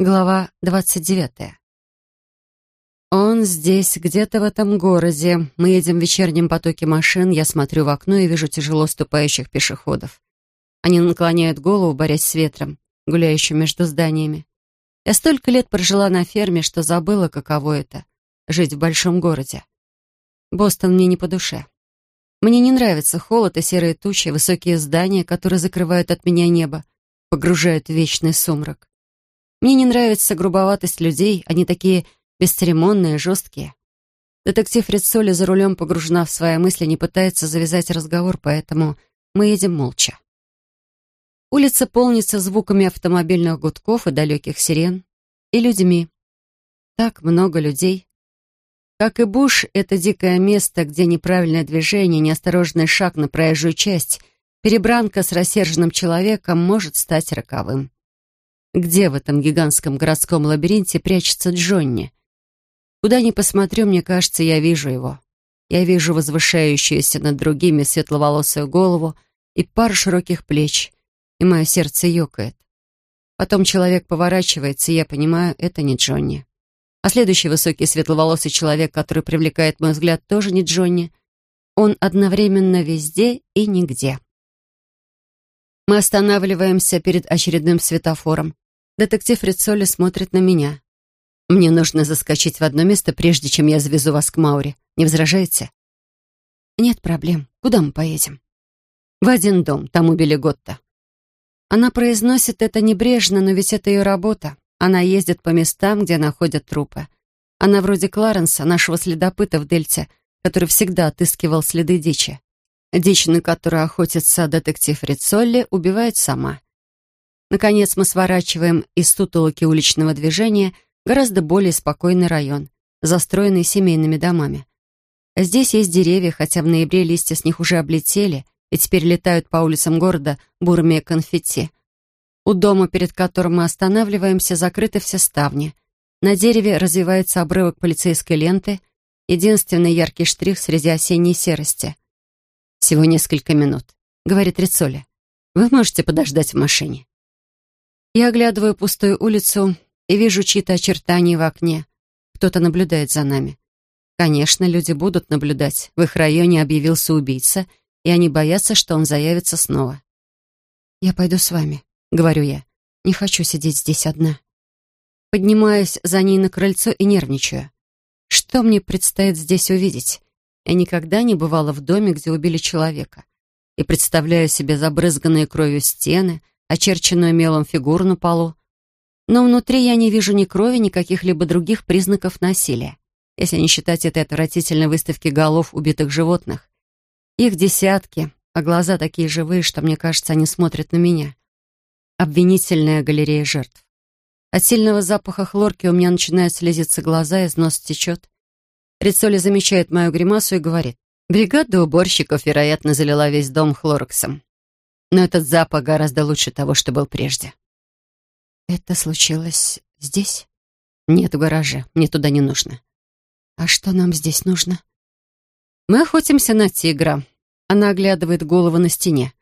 Глава двадцать девятая. Он здесь, где-то в этом городе. Мы едем в вечернем потоке машин. Я смотрю в окно и вижу тяжело ступающих пешеходов. Они наклоняют голову, борясь с ветром, гуляющим между зданиями. Я столько лет прожила на ферме, что забыла, каково это — жить в большом городе. Бостон мне не по душе. Мне не нравится холод и серые тучи, высокие здания, которые закрывают от меня небо, погружают в вечный сумрак. Мне не нравится грубоватость людей, они такие бесцеремонные, жесткие. Детектив Рицоли за рулем погружена в свои мысли, не пытается завязать разговор, поэтому мы едем молча. Улица полнится звуками автомобильных гудков и далеких сирен, и людьми. Так много людей. Как и Буш, это дикое место, где неправильное движение, неосторожный шаг на проезжую часть, перебранка с рассерженным человеком может стать роковым. Где в этом гигантском городском лабиринте прячется Джонни? Куда ни посмотрю, мне кажется, я вижу его. Я вижу возвышающуюся над другими светловолосую голову и пару широких плеч, и мое сердце ёкает. Потом человек поворачивается, и я понимаю, это не Джонни. А следующий высокий светловолосый человек, который привлекает мой взгляд, тоже не Джонни. Он одновременно везде и нигде. Мы останавливаемся перед очередным светофором. Детектив Рицоли смотрит на меня. «Мне нужно заскочить в одно место, прежде чем я завезу вас к Мауре. Не возражаете?» «Нет проблем. Куда мы поедем?» «В один дом. Там убили Готта». Она произносит это небрежно, но ведь это ее работа. Она ездит по местам, где находят трупы. Она вроде Кларенса, нашего следопыта в Дельте, который всегда отыскивал следы дичи. Дичь, на которую охотится детектив Рицолли, убивает сама. Наконец мы сворачиваем из сутолоки уличного движения гораздо более спокойный район, застроенный семейными домами. Здесь есть деревья, хотя в ноябре листья с них уже облетели и теперь летают по улицам города бурыми конфетти. У дома, перед которым мы останавливаемся, закрыты все ставни. На дереве развивается обрывок полицейской ленты, единственный яркий штрих среди осенней серости. «Всего несколько минут», — говорит Рицоли. «Вы можете подождать в машине?» Я оглядываю пустую улицу и вижу чьи-то очертания в окне. Кто-то наблюдает за нами. Конечно, люди будут наблюдать. В их районе объявился убийца, и они боятся, что он заявится снова. «Я пойду с вами», — говорю я. «Не хочу сидеть здесь одна». Поднимаюсь за ней на крыльцо и нервничаю. Что мне предстоит здесь увидеть? Я никогда не бывала в доме, где убили человека. И представляю себе забрызганные кровью стены — очерченную мелом фигуру на полу. Но внутри я не вижу ни крови, ни каких-либо других признаков насилия, если не считать этой отвратительной выставки голов убитых животных. Их десятки, а глаза такие живые, что, мне кажется, они смотрят на меня. Обвинительная галерея жертв. От сильного запаха хлорки у меня начинают слезиться глаза, из носа течет. Рицоли замечает мою гримасу и говорит, «Бригада уборщиков, вероятно, залила весь дом хлороксом но этот запах гораздо лучше того, что был прежде. Это случилось здесь? Нет, в гараже. Мне туда не нужно. А что нам здесь нужно? Мы охотимся на тигра. Она оглядывает голову на стене.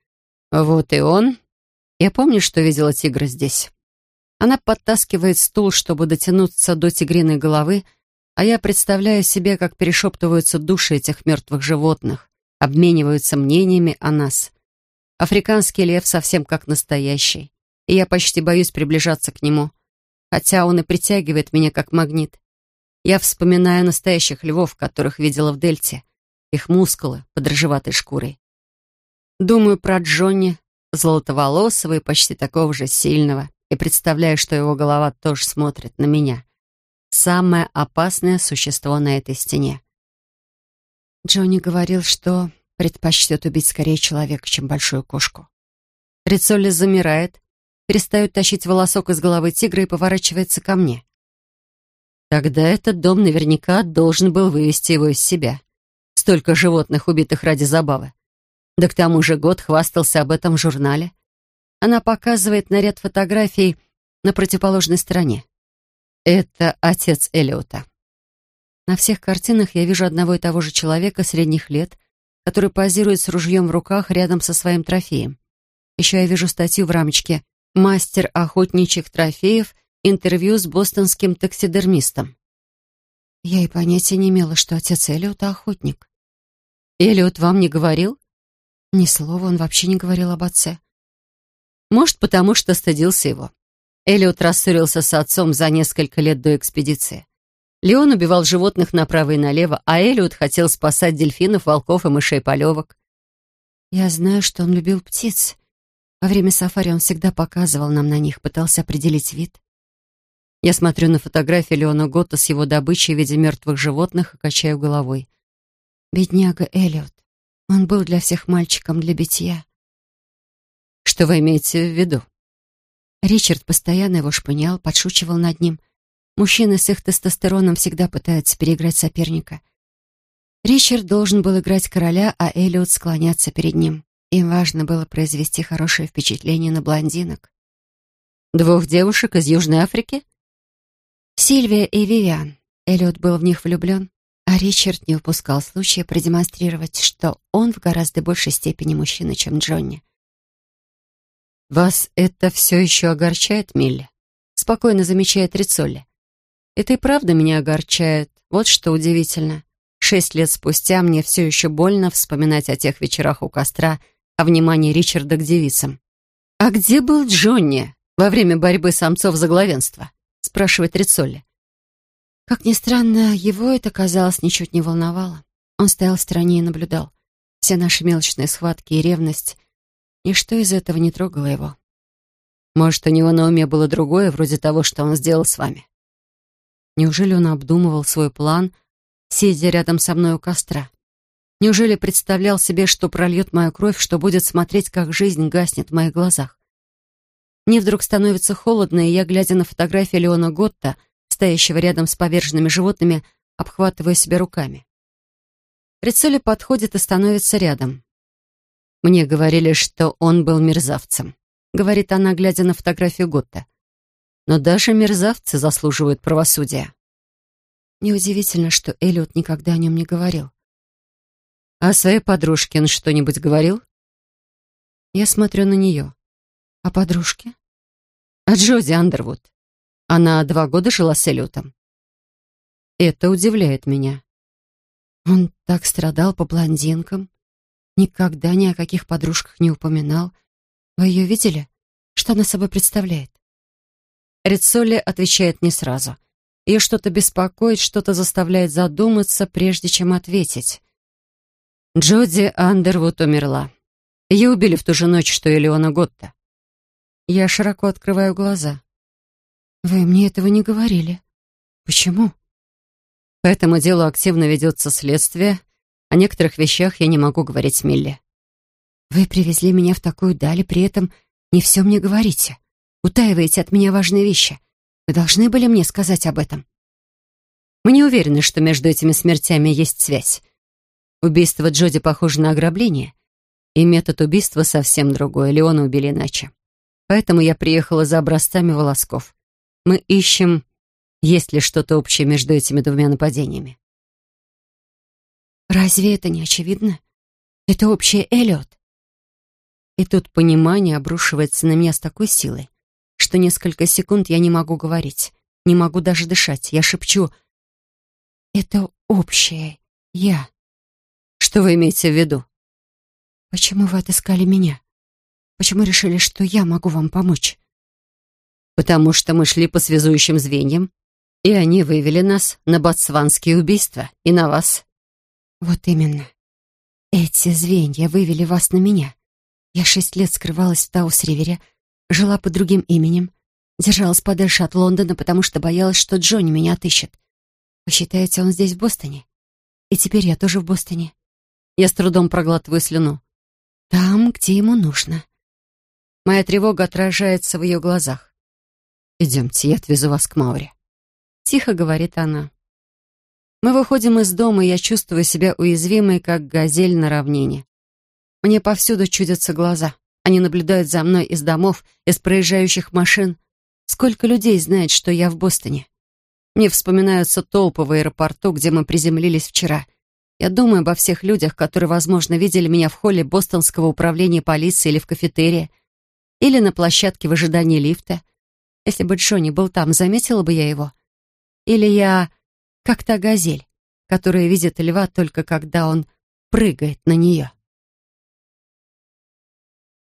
Вот и он. Я помню, что видела тигра здесь. Она подтаскивает стул, чтобы дотянуться до тигриной головы, а я представляю себе, как перешептываются души этих мертвых животных, обмениваются мнениями о нас. Африканский лев совсем как настоящий, и я почти боюсь приближаться к нему, хотя он и притягивает меня как магнит. Я вспоминаю настоящих львов, которых видела в Дельте, их мускулы под рыжеватой шкурой. Думаю про Джонни, золотоволосого и почти такого же сильного, и представляю, что его голова тоже смотрит на меня. Самое опасное существо на этой стене. Джонни говорил, что предпочтет убить скорее человека, чем большую кошку. Рицолли замирает, перестает тащить волосок из головы тигра и поворачивается ко мне. Тогда этот дом наверняка должен был вывести его из себя. Столько животных, убитых ради забавы. Да к тому же год хвастался об этом в журнале. Она показывает наряд фотографий на противоположной стороне. Это отец Элиота. На всех картинах я вижу одного и того же человека средних лет который позирует с ружьем в руках рядом со своим трофеем. Еще я вижу статью в рамочке «Мастер охотничьих трофеев» интервью с бостонским таксидермистом. Я и понятия не имела, что отец Эллиота охотник. Эллиот вам не говорил? Ни слова он вообще не говорил об отце. Может, потому что стыдился его. Эллиот рассорился с отцом за несколько лет до экспедиции. Леон убивал животных направо и налево, а Эллиот хотел спасать дельфинов, волков и мышей-полевок. Я знаю, что он любил птиц. Во время сафари он всегда показывал нам на них, пытался определить вид. Я смотрю на фотографии Леона Готта с его добычей в виде мертвых животных и качаю головой. Бедняга Эллиот. Он был для всех мальчиком для битья. Что вы имеете в виду? Ричард постоянно его шпынял, подшучивал над ним. Мужчины с их тестостероном всегда пытаются переиграть соперника. Ричард должен был играть короля, а Эллиот склоняться перед ним. Им важно было произвести хорошее впечатление на блондинок. Двух девушек из Южной Африки? Сильвия и Вивиан. Эллиот был в них влюблен, а Ричард не упускал случая продемонстрировать, что он в гораздо большей степени мужчина, чем Джонни. «Вас это все еще огорчает, Милли?» — спокойно замечает Рицолли. «Это и правда меня огорчает. Вот что удивительно. Шесть лет спустя мне все еще больно вспоминать о тех вечерах у костра, о внимании Ричарда к девицам. А где был Джонни во время борьбы самцов за главенство?» спрашивает Рицолли. Как ни странно, его это, казалось, ничуть не волновало. Он стоял в стороне и наблюдал. Все наши мелочные схватки и ревность, ничто из этого не трогало его. Может, у него на уме было другое, вроде того, что он сделал с вами? Неужели он обдумывал свой план, сидя рядом со мной у костра? Неужели представлял себе, что прольет мою кровь, что будет смотреть, как жизнь гаснет в моих глазах? Мне вдруг становится холодно, и я, глядя на фотографию Леона Готта, стоящего рядом с поверженными животными, обхватываю себя руками. Рицоли подходит и становится рядом. Мне говорили, что он был мерзавцем, говорит она, глядя на фотографию Готта. Но даже мерзавцы заслуживают правосудия. Неудивительно, что Эллиот никогда о нем не говорил. А своей подружке он что-нибудь говорил? Я смотрю на нее. «А подружки?» «А Джози Андервуд. Она два года жила с Эллиотом». Это удивляет меня. Он так страдал по блондинкам. Никогда ни о каких подружках не упоминал. Вы ее видели? Что она собой представляет? Рицолли отвечает не сразу. Ее что-то беспокоит, что-то заставляет задуматься, прежде чем ответить. Джоди Андервуд умерла. Ее убили в ту же ночь, что и Леона Готта. Я широко открываю глаза. «Вы мне этого не говорили. Почему?» По этому делу активно ведется следствие. О некоторых вещах я не могу говорить Милли. «Вы привезли меня в такую даль, при этом не все мне говорите. Утаиваете от меня важные вещи. Вы должны были мне сказать об этом». Мы не уверены, что между этими смертями есть связь. Убийство Джоди похоже на ограбление, и метод убийства совсем другой. Леона убили иначе. Поэтому я приехала за образцами волосков. Мы ищем, есть ли что-то общее между этими двумя нападениями. Разве это не очевидно? Это общее Эллиот. И тут понимание обрушивается на меня с такой силой, что несколько секунд я не могу говорить, не могу даже дышать. Я шепчу «Это общее я». Что вы имеете в виду? Почему вы отыскали меня? Почему решили, что я могу вам помочь?» «Потому что мы шли по связующим звеньям, и они вывели нас на ботсванские убийства и на вас». «Вот именно. Эти звенья вывели вас на меня. Я шесть лет скрывалась в Таус-Ривере, жила под другим именем, держалась подальше от Лондона, потому что боялась, что Джонни меня отыщет. Вы считаете, он здесь, в Бостоне? И теперь я тоже в Бостоне. Я с трудом проглатываю слюну. Там, где ему нужно. Моя тревога отражается в ее глазах. «Идемте, я отвезу вас к Мауре». Тихо говорит она. Мы выходим из дома, и я чувствую себя уязвимой, как газель на равнине. Мне повсюду чудятся глаза. Они наблюдают за мной из домов, из проезжающих машин. Сколько людей знает, что я в Бостоне? Мне вспоминаются толпы в аэропорту, где мы приземлились вчера. Я думаю обо всех людях, которые, возможно, видели меня в холле бостонского управления полиции или в кафетерии, или на площадке в ожидании лифта. Если бы Джонни был там, заметила бы я его? Или я как та газель, которая видит льва только когда он прыгает на нее?»